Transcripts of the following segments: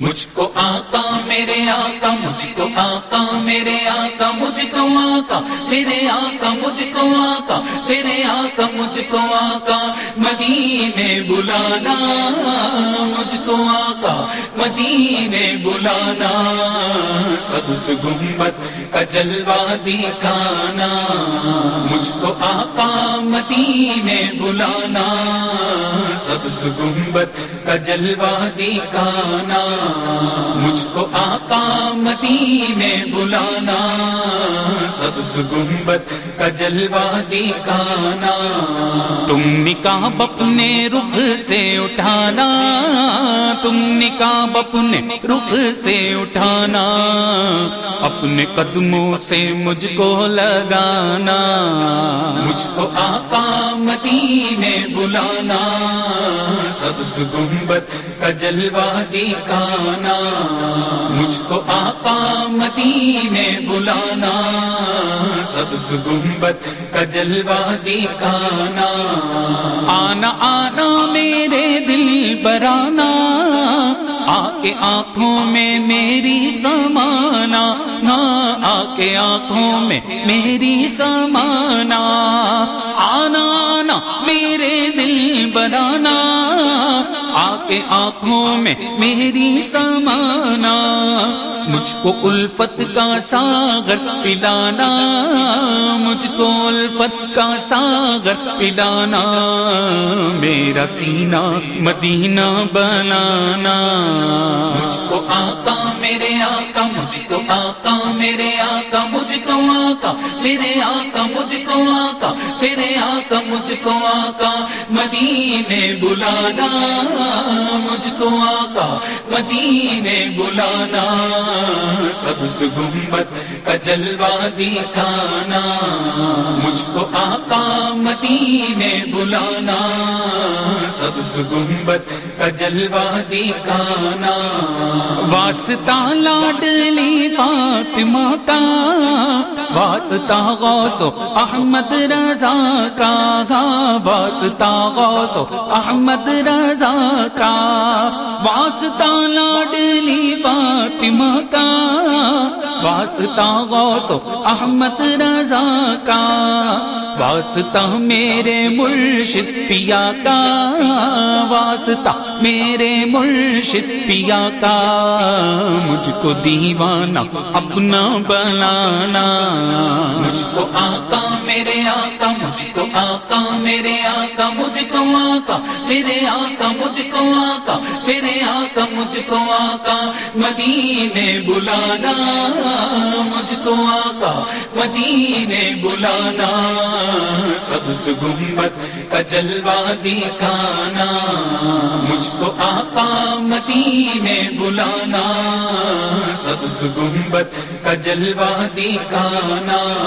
مجھ کو آقا، میرے آقا، مجھ کو آقا، میرے آقا، مجھ کو آقا، میرے آقا، مجھ کو آقا، میرے آقا، مجھ کو آقا، مدینے بلانا، مجھ کو آقا، مدینے بلانا سبز گنبد کا جلوہ دکھانا، مجھ کو آقا مدینے بلانا، سبز گنبد کا جلوہ دکھانا، مجھ کو آقا مدینے بلانا، سبز گنبد کا جلوہ دکھانا۔ تم نکاب اپنے رخ سے اٹھانا، تم نکاب اپنے رخ سے اٹھانا، اپنے قدموں سے مجھ کو لگانا۔ مجھ کو آقا مدینے بلانا سبز گنبد کا جلوہ دکھانا۔ مجھ کو آقا مدینے بلانا سبز گنبد کا جلوہ دکھانا۔ آنا آنا میرے دل برانا آ کے آنکھوں میں میری سمانا نہ آ کے آنکھوں میں میری سمانا آنا آنا، میرے دل بنانا۔ آ کے آنکھوں میں میری سمانا مجھ کو الفت کا ساغر پلانا، مجھ کو الفت کا ساغر پلانا، میرا سینہ مدینہ بنانا۔ مجھ کو آقا میں مجھ کو آقا، میرے آقا، مجھ کو آقا، میرے آقا، مجھ کو آقا، میرے آقا، مجھ کو آقا، مدینے بلانا، مجھ کو آقا، مدینے بلانا سبز گنبد کا جلوہ دکھانا، مجھ کو آقا، مدینے بلانا سبز گنبد کا جلوہ دکھانا واسطہ لاڈلی فاطمہ کا۔ واسطہ غوث و احمد رضا کا واسطہ غوث و احمد رضا کا۔ واسطہ لاڈلی فاطمہ کا۔ واسطہ غوث و احمد رضا کا۔ واسطہ میرے مرشد پیا کا، واسطہ میرے مرشد پیا کا، مجھ کو دیوانہ اپنا بنانا۔ مجھ کو آقا میرے آقا، مجھ کو آقا میرے آقا، مجھ کو آقا میرے آقا، مجھ کو آقا میرے آقا، مجھ کو آقا مدینے بلانا۔ مجھ کو آقا مدینے بلانا۔ سبز گنبد کا جلوہ دکھانا، مجھ کو آقا مدینے بلانا۔ سبز گنبد کا جلوہ دکھانا۔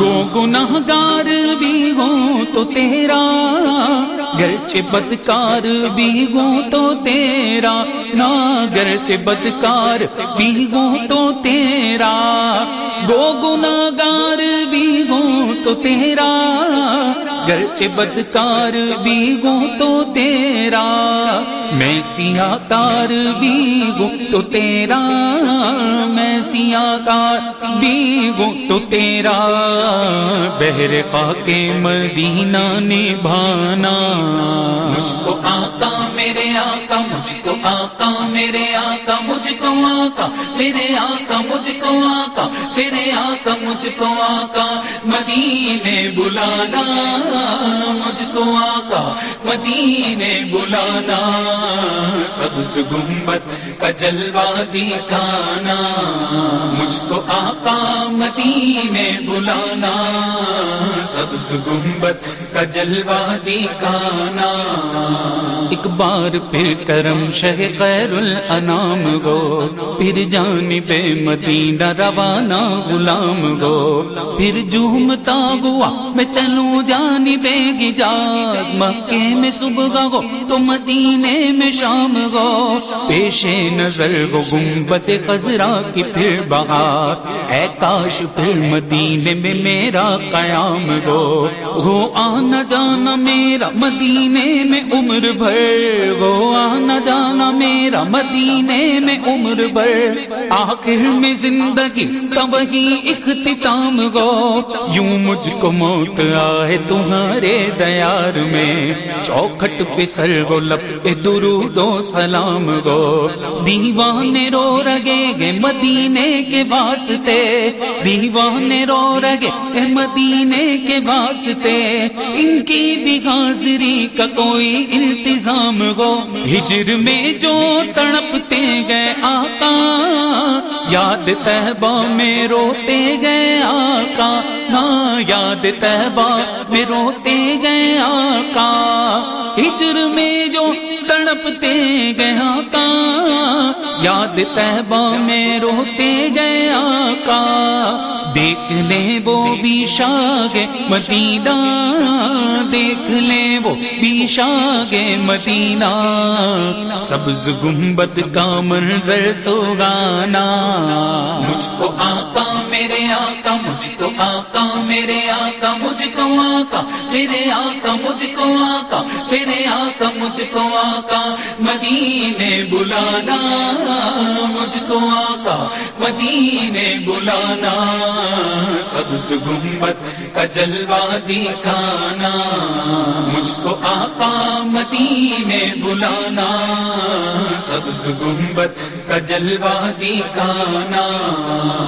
گو گناہ گار بھی ہو تو تیرا، گرچہ بدکار بھی ہو تو تیرا۔ نا، گرچہ بدکار بھی ہو تو تیرا۔ گو گناہ گار تیرا، گرچہ بدکار بھی گو تو تیرا، میں سیاہ تار بھی گو تو تیرا، میں سیاہ تار بھی تو تیرا بہر خاک مدینہ نبھانا۔ مجھ کو آقا، میرے آقا، مجھ کو آقا، میرے آقا، مجھ کو آقا، میرے آقا، مجھ کو آقا، میرے آقا، مجھ کو آقا، مدینے بلانا۔ مجھ کو آقا، مدینے بلانا۔ سبز گنبد کا جلوہ دکھانا۔ مجھ کو آقا مدینے بلانا سبز گنبد کا جلوہ دکھانا۔ ایک بار پھر کرم شہ خیر الانام گو، پھر جان بے مدینہ روانہ غلام گو۔ پھر جھومتا گوا، میں چلوں جانی بے گجاز۔ مکے میں صبح گو، تو مدینے میں شام گو۔ پیش نظر گو، گنبد خزرا کی پھر بہار اے کاش پھر مدینے میں میرا قیام گو ہو آنا جانا میرا مدینے میں عمر بھر۔ گو آنا جانا میرا مدینے میں عمر بر آخر میں زندگی تب ہی اختتام گو یوں مجھ کو موت آئے تمہارے دیار میں۔ چوکھٹ پہ سر گو لب پہ درود و سلام گو دیوانے رو رگے گے مدینے کے واسطے، دیوانے رو رگے مدینے کے واسطے۔ ان کی بھی حاضری کا کوئی انتظام ہو۔ ہجر میں جو تڑپتے گئے آقا، یاد تہبہ میں روتے گئے آقا۔ ہاں یاد تہبہ میں روتے گئے آقا۔ ہجر میں جو تڑپتے گئے آقا۔ یاد تہبہ میں روتے گئے آقا دیکھ لے وہ بھی شاگ مدینہ، دیکھ لے وہ بھی شاگ مدینہ۔ سبز گنبد کا منظر سوگانا۔ مجھ کو آقا، میرے آقا، مجھ کو آقا، میرے آقا، مجھ کو آقا، میرے آقا، مجھ کو آقا، میرے آقا، مجھ کو آقا۔ مدینے بلانا، مجھ کو آقا، مدینے بلانا۔ سبز گنبد کا جلوہ دکھانا، مجھ کو آقا مدینے بلانا۔ سبز گنبد کا جلوہ دکھانا۔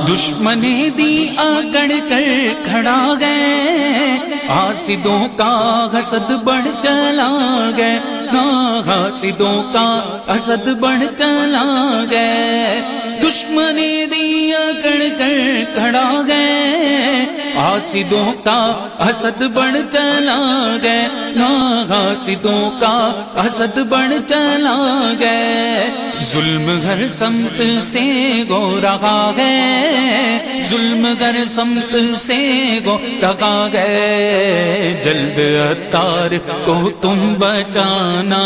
دشمن دی آگڑ کر کھڑا گئے۔ آسدوں کا حسد بڑھ چلا گئے۔ ہاں حاسدوں کا حسد بڑھ چلا گئے۔ دشمن دی آگڑ کر کھڑا گئے۔ آسدوں کا حسد بڑھ چلا گئے۔ ہاں حاسدوں کا حسد بڑھ چلا گئے۔ ظلم گھر سمت سے گو رہا ہے ظلم گھر سمت سے گو رہا گئے۔ جلد اتار کو تم بچانا۔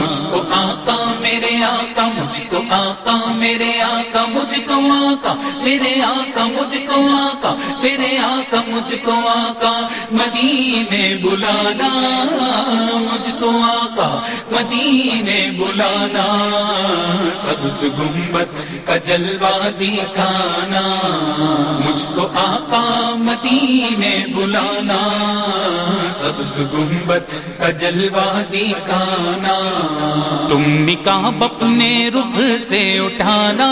مجھ کو آقا مجھ کو آقا، میرے آقا، مجھ کو آقا، میرے آقا، مجھ کو آقا، میرے آقا، مجھ کو آقا، مدینے بلانا، مجھ کو آقا، مدینے بلانا۔ سبز گنبد کا جلوہ دکھانا، مجھ کو آقا مدینے بلانا۔ سبز گنبد کا جلوہ دکھانا، تم نکاب اپنے رخ سے اٹھانا۔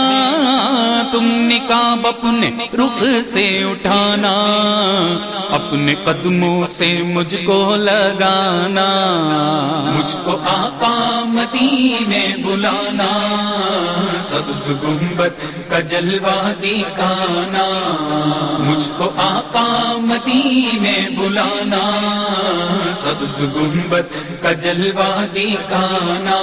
تم نکاب اپنے رخ سے اٹھانا۔ اپنے قدموں سے مجھ کو لگانا۔ مجھ کو آقا مدینے بلانا۔ سبز گنبد کا جلوہ دکھانا، مجھ کو آقا مدینے بلانا۔ سبز گنبد کا جلوہ دکھانا۔